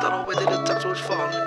I Don't know whether the touch was falling.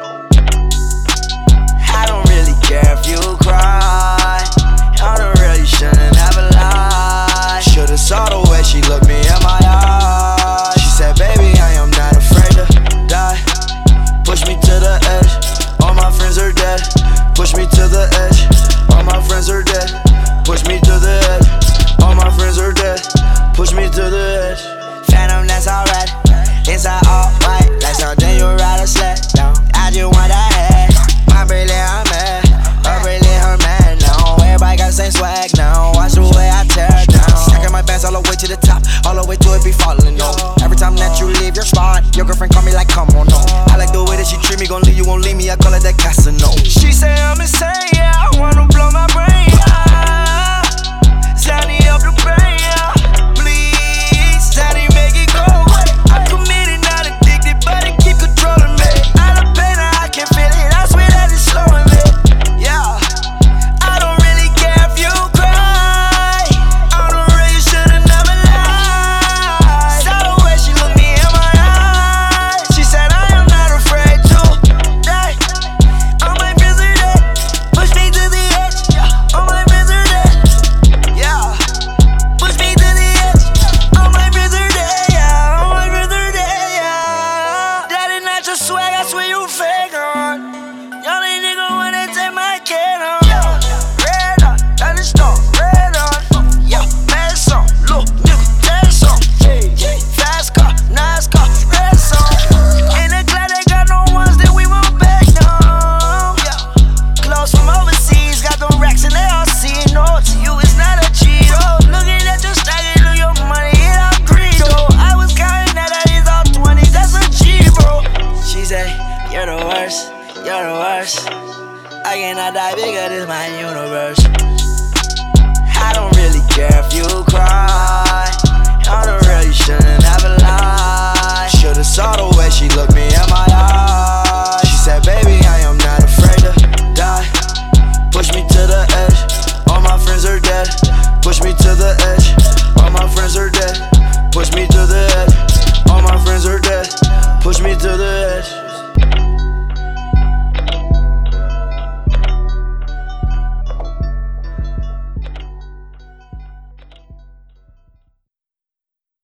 All the way to it be falling no. Every time that you leave your spot, your girlfriend call me like, come on no. I like the way that she treat me, gon' leave you, won't leave me. I call it that casino. You're the worst, you're the worst. I cannot die bigger, this my universe. I don't really care if you cry. I don't really shouldn't have a lie. Should've saw the way she looked me in my eyes. She said, baby, I am not afraid to die. Push me to the edge, all my friends are dead. Push me to the edge, all my friends are dead. Push me to the edge, all my friends are dead. Push me to the edge.